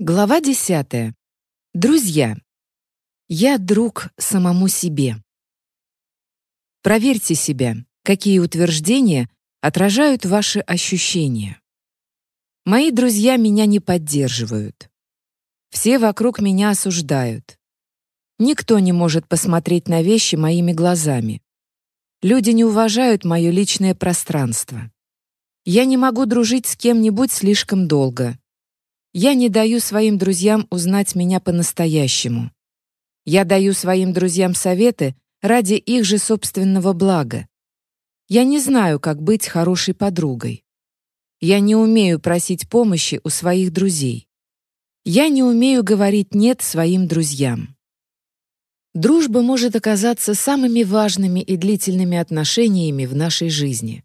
Глава 10. Друзья. Я друг самому себе. Проверьте себя, какие утверждения отражают ваши ощущения. Мои друзья меня не поддерживают. Все вокруг меня осуждают. Никто не может посмотреть на вещи моими глазами. Люди не уважают мое личное пространство. Я не могу дружить с кем-нибудь слишком долго. Я не даю своим друзьям узнать меня по-настоящему. Я даю своим друзьям советы ради их же собственного блага. Я не знаю, как быть хорошей подругой. Я не умею просить помощи у своих друзей. Я не умею говорить «нет» своим друзьям. Дружба может оказаться самыми важными и длительными отношениями в нашей жизни.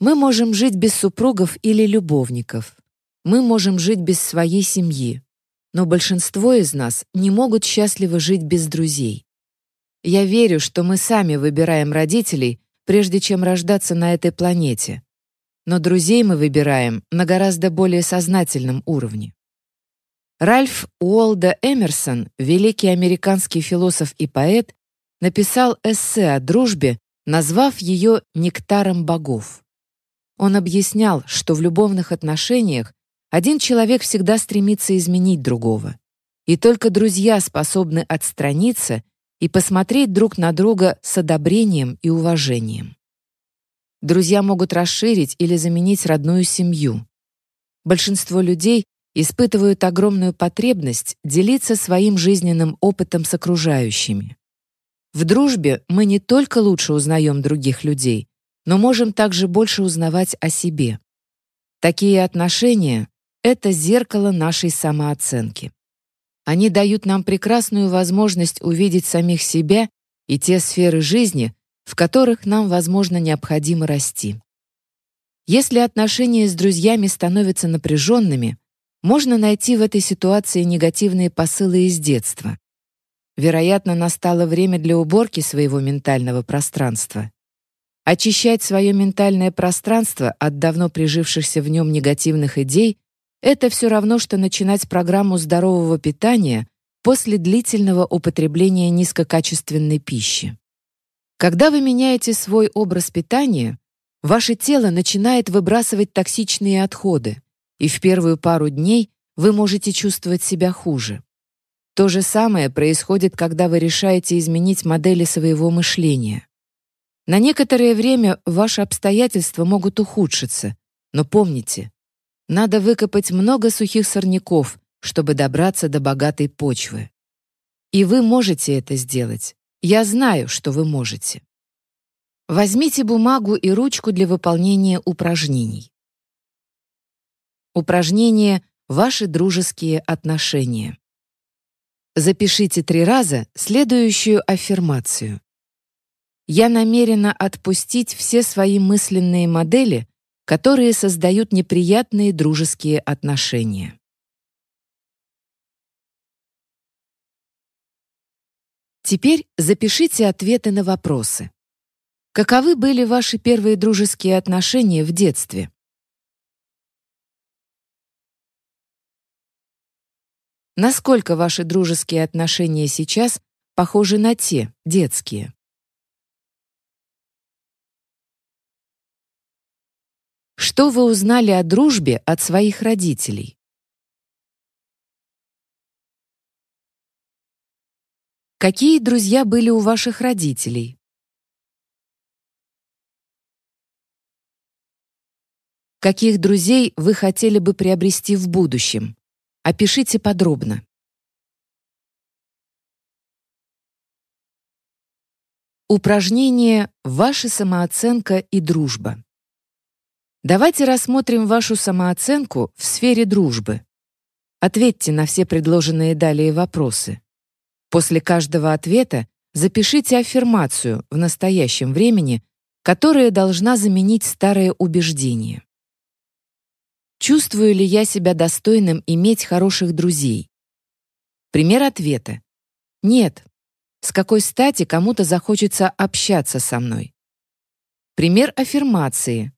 Мы можем жить без супругов или любовников. Мы можем жить без своей семьи, но большинство из нас не могут счастливо жить без друзей. Я верю, что мы сами выбираем родителей, прежде чем рождаться на этой планете. Но друзей мы выбираем на гораздо более сознательном уровне. Ральф Уолда Эмерсон, великий американский философ и поэт, написал эссе о дружбе, назвав ее «нектаром богов». Он объяснял, что в любовных отношениях один человек всегда стремится изменить другого. И только друзья способны отстраниться и посмотреть друг на друга с одобрением и уважением. Друзья могут расширить или заменить родную семью. Большинство людей испытывают огромную потребность делиться своим жизненным опытом с окружающими. В дружбе мы не только лучше узнаем других людей, но можем также больше узнавать о себе. Такие отношения это зеркало нашей самооценки. Они дают нам прекрасную возможность увидеть самих себя и те сферы жизни, в которых нам, возможно, необходимо расти. Если отношения с друзьями становятся напряженными, можно найти в этой ситуации негативные посылы из детства. Вероятно, настало время для уборки своего ментального пространства. Очищать свое ментальное пространство от давно прижившихся в нем негативных идей это все равно, что начинать программу здорового питания после длительного употребления низкокачественной пищи. Когда вы меняете свой образ питания, ваше тело начинает выбрасывать токсичные отходы, и в первую пару дней вы можете чувствовать себя хуже. То же самое происходит, когда вы решаете изменить модели своего мышления. На некоторое время ваши обстоятельства могут ухудшиться, но помните, надо выкопать много сухих сорняков, чтобы добраться до богатой почвы. И вы можете это сделать. Я знаю, что вы можете. Возьмите бумагу и ручку для выполнения упражнений. Упражнение «Ваши дружеские отношения». Запишите три раза следующую аффирмацию. Я намерена отпустить все свои мысленные модели, которые создают неприятные дружеские отношения. Теперь запишите ответы на вопросы. Каковы были ваши первые дружеские отношения в детстве? Насколько ваши дружеские отношения сейчас похожи на те, детские? Что вы узнали о дружбе от своих родителей? Какие друзья были у ваших родителей? Каких друзей вы хотели бы приобрести в будущем? Опишите подробно. Упражнение «Ваша самооценка и дружба». Давайте рассмотрим вашу самооценку в сфере дружбы. Ответьте на все предложенные далее вопросы. После каждого ответа запишите аффирмацию в настоящем времени, которая должна заменить старое убеждение. Чувствую ли я себя достойным иметь хороших друзей? Пример ответа. Нет. С какой стати кому-то захочется общаться со мной? Пример аффирмации.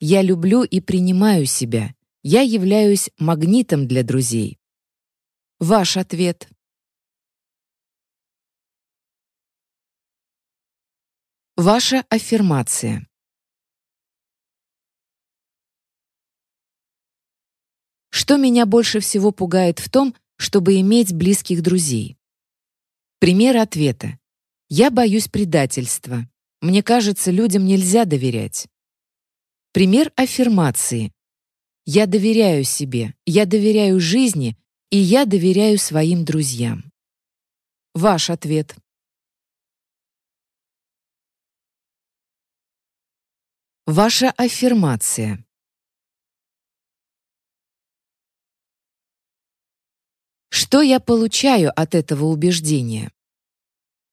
Я люблю и принимаю себя. Я являюсь магнитом для друзей. Ваш ответ. Ваша аффирмация. Что меня больше всего пугает в том, чтобы иметь близких друзей? Пример ответа. Я боюсь предательства. Мне кажется, людям нельзя доверять. Пример аффирмации. Я доверяю себе, я доверяю жизни, и я доверяю своим друзьям. Ваш ответ. Ваша аффирмация. Что я получаю от этого убеждения?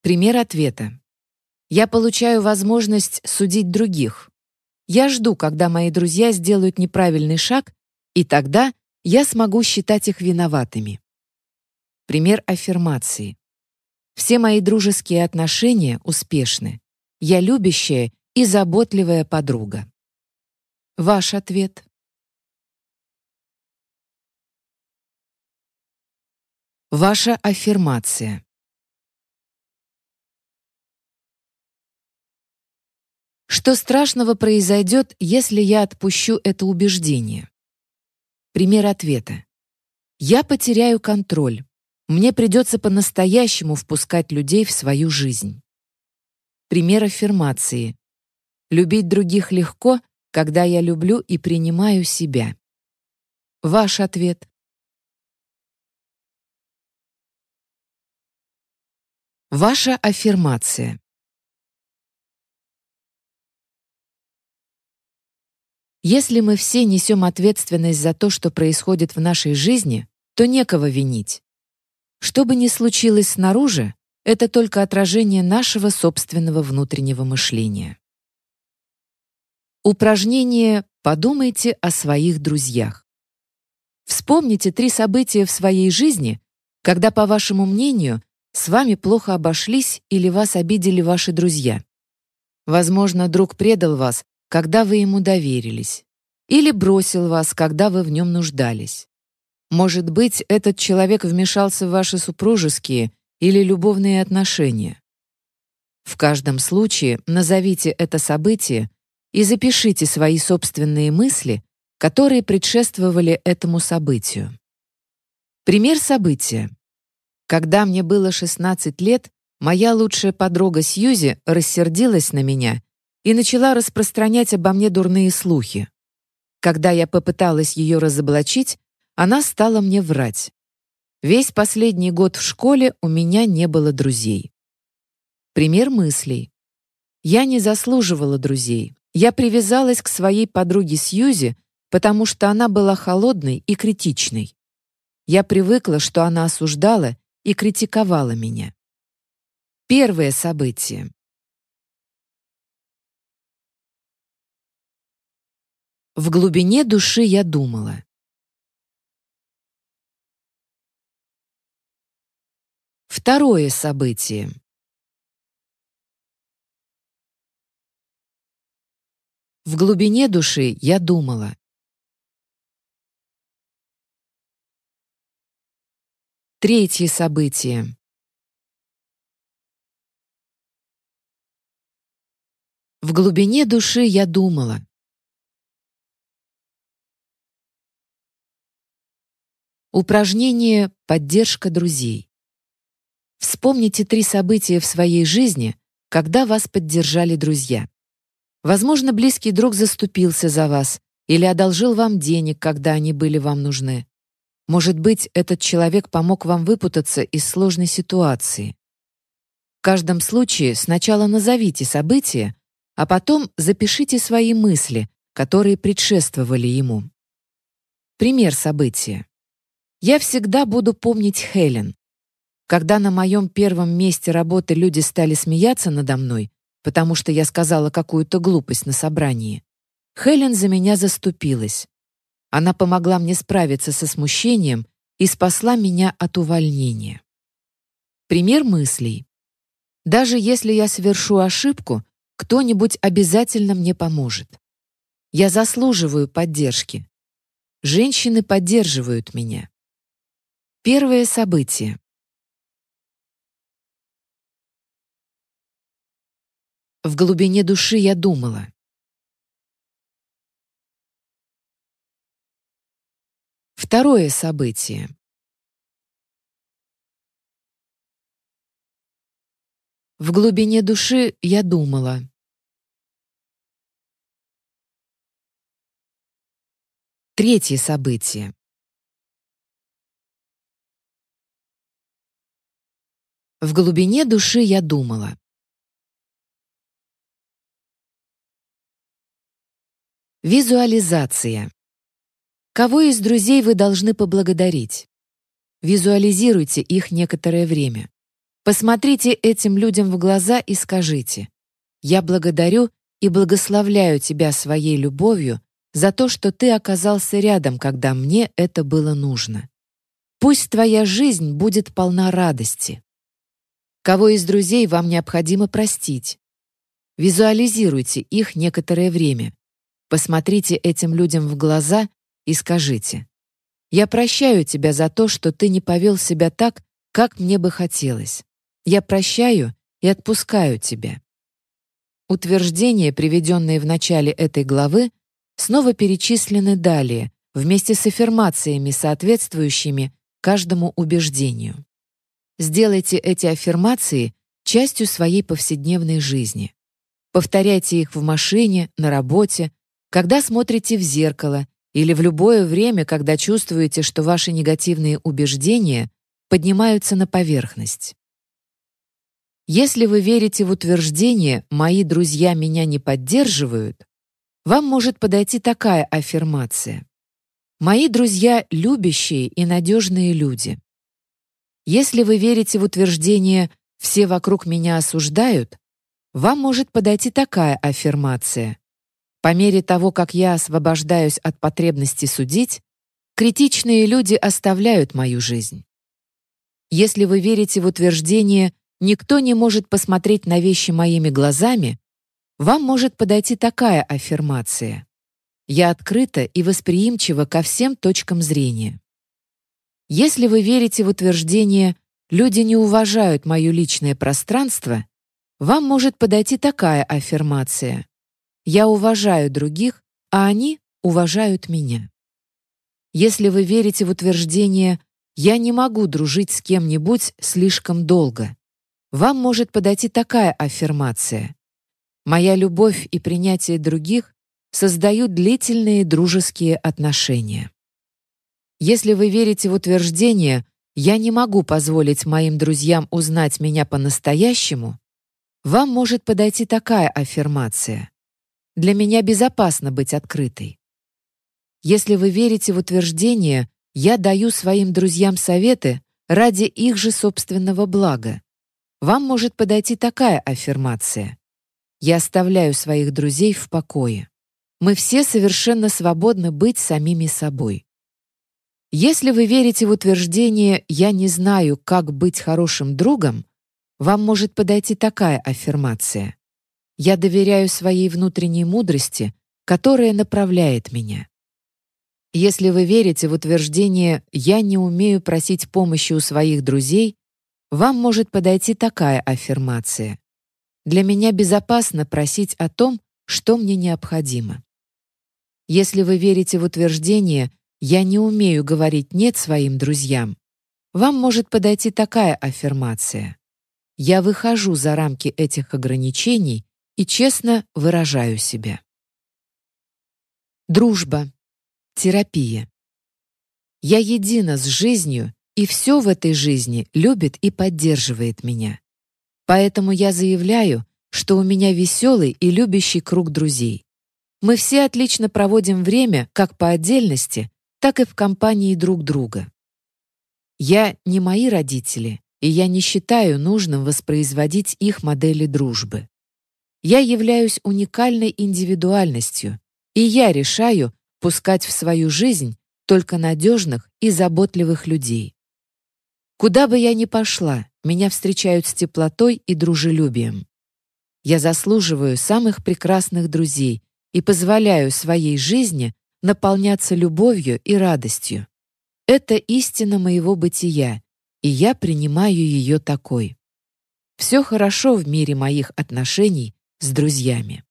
Пример ответа. Я получаю возможность судить других. Я жду, когда мои друзья сделают неправильный шаг, и тогда я смогу считать их виноватыми. Пример аффирмации. Все мои дружеские отношения успешны. Я любящая и заботливая подруга. Ваш ответ. Ваша аффирмация. Что страшного произойдет, если я отпущу это убеждение? Пример ответа. Я потеряю контроль. Мне придется по-настоящему впускать людей в свою жизнь. Пример аффирмации. Любить других легко, когда я люблю и принимаю себя. Ваш ответ. Ваша аффирмация. Если мы все несем ответственность за то, что происходит в нашей жизни, то некого винить. Что бы ни случилось снаружи, это только отражение нашего собственного внутреннего мышления. Упражнение «Подумайте о своих друзьях». Вспомните три события в своей жизни, когда, по вашему мнению, с вами плохо обошлись или вас обидели ваши друзья. Возможно, друг предал вас, когда вы ему доверились, или бросил вас, когда вы в нем нуждались. Может быть, этот человек вмешался в ваши супружеские или любовные отношения. В каждом случае назовите это событие и запишите свои собственные мысли, которые предшествовали этому событию. Пример события. Когда мне было 16 лет, моя лучшая подруга Сьюзи рассердилась на меня и начала распространять обо мне дурные слухи. Когда я попыталась ее разоблачить, она стала мне врать. Весь последний год в школе у меня не было друзей. Пример мыслей. Я не заслуживала друзей. Я привязалась к своей подруге Сьюзи, потому что она была холодной и критичной. Я привыкла, что она осуждала и критиковала меня. Первое событие. В глубине души я думала. Второе событие. В глубине души я думала. Третье событие. В глубине души я думала. Упражнение «Поддержка друзей». Вспомните три события в своей жизни, когда вас поддержали друзья. Возможно, близкий друг заступился за вас или одолжил вам денег, когда они были вам нужны. Может быть, этот человек помог вам выпутаться из сложной ситуации. В каждом случае сначала назовите событие, а потом запишите свои мысли, которые предшествовали ему. Пример события. Я всегда буду помнить Хелен. Когда на моем первом месте работы люди стали смеяться надо мной, потому что я сказала какую-то глупость на собрании. Хелен за меня заступилась. Она помогла мне справиться со смущением и спасла меня от увольнения. Пример мыслей. Даже если я совершу ошибку, кто-нибудь обязательно мне поможет. Я заслуживаю поддержки. Женщины поддерживают меня. Первое событие. В глубине души я думала. Второе событие. В глубине души я думала. Третье событие. В глубине души я думала. Визуализация. Кого из друзей вы должны поблагодарить? Визуализируйте их некоторое время. Посмотрите этим людям в глаза и скажите «Я благодарю и благословляю тебя своей любовью за то, что ты оказался рядом, когда мне это было нужно. Пусть твоя жизнь будет полна радости. Кого из друзей вам необходимо простить? Визуализируйте их некоторое время. Посмотрите этим людям в глаза и скажите «Я прощаю тебя за то, что ты не повел себя так, как мне бы хотелось. Я прощаю и отпускаю тебя». Утверждения, приведенные в начале этой главы, снова перечислены далее, вместе с аффирмациями, соответствующими каждому убеждению. Сделайте эти аффирмации частью своей повседневной жизни. Повторяйте их в машине, на работе, когда смотрите в зеркало или в любое время, когда чувствуете, что ваши негативные убеждения поднимаются на поверхность. Если вы верите в утверждение «мои друзья меня не поддерживают», вам может подойти такая аффирмация. «Мои друзья — любящие и надежные люди». Если вы верите в утверждение «все вокруг меня осуждают», вам может подойти такая аффирмация. По мере того, как я освобождаюсь от потребности судить, критичные люди оставляют мою жизнь. Если вы верите в утверждение «никто не может посмотреть на вещи моими глазами», вам может подойти такая аффирмация. Я открыта и восприимчива ко всем точкам зрения. Если вы верите в утверждение «люди не уважают мое личное пространство», вам может подойти такая аффирмация. Я уважаю других, а они уважают меня. Если вы верите в утверждение «я не могу дружить с кем-нибудь слишком долго», вам может подойти такая аффирмация. Моя любовь и принятие других создают длительные дружеские отношения. Если вы верите в утверждение «я не могу позволить моим друзьям узнать меня по-настоящему», вам может подойти такая аффирмация. «Для меня безопасно быть открытой». Если вы верите в утверждение «я даю своим друзьям советы ради их же собственного блага», вам может подойти такая аффирмация. Я оставляю своих друзей в покое. Мы все совершенно свободны быть самими собой. Если вы верите в утверждение «я не знаю, как быть хорошим другом», вам может подойти такая аффирмация. «Я доверяю своей внутренней мудрости, которая направляет меня». Если вы верите в утверждение «я не умею просить помощи у своих друзей», вам может подойти такая аффирмация. Для меня безопасно просить о том, что мне необходимо. Если вы верите в утверждение «я не умею говорить «нет» своим друзьям», вам может подойти такая аффирмация. «Я выхожу за рамки этих ограничений и честно выражаю себя». Дружба. Терапия. Я едина с жизнью, и все в этой жизни любит и поддерживает меня. Поэтому я заявляю, что у меня веселый и любящий круг друзей. Мы все отлично проводим время как по отдельности, так и в компании друг друга. Я не мои родители, и я не считаю нужным воспроизводить их модели дружбы. Я являюсь уникальной индивидуальностью, и я решаю пускать в свою жизнь только надежных и заботливых людей. Куда бы я ни пошла, меня встречают с теплотой и дружелюбием. Я заслуживаю самых прекрасных друзей и позволяю своей жизни наполняться любовью и радостью. Это истина моего бытия, и я принимаю ее такой. Все хорошо в мире моих отношений с друзьями.